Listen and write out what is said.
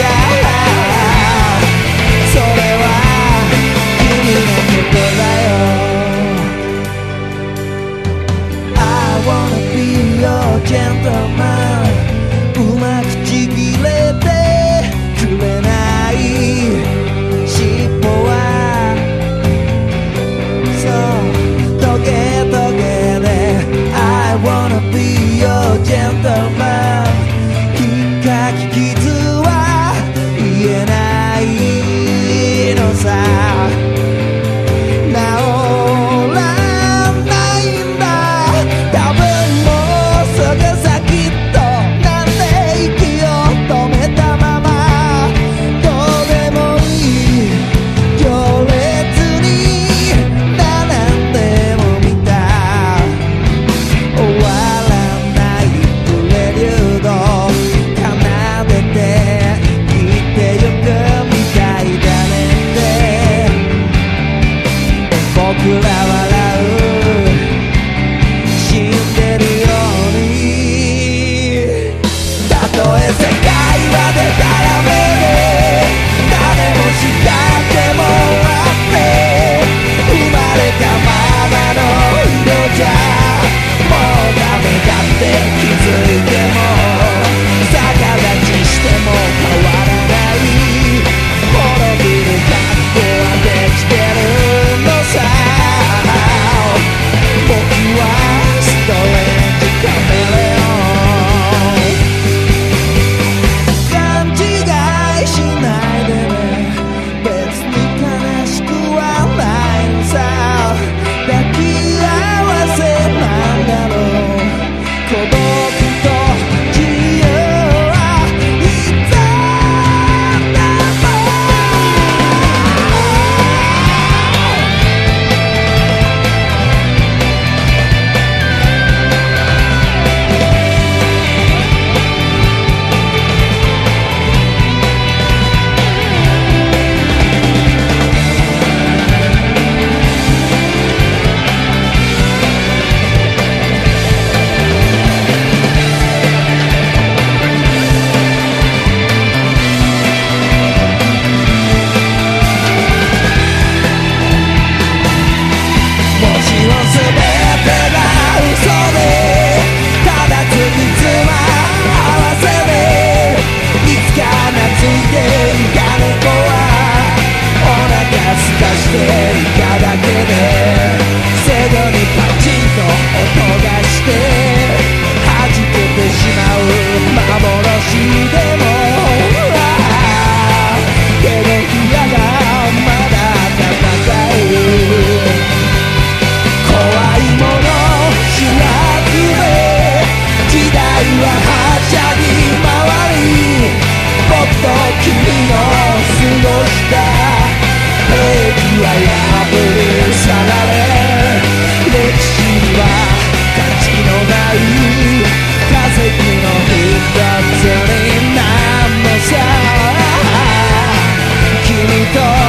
Yeah. because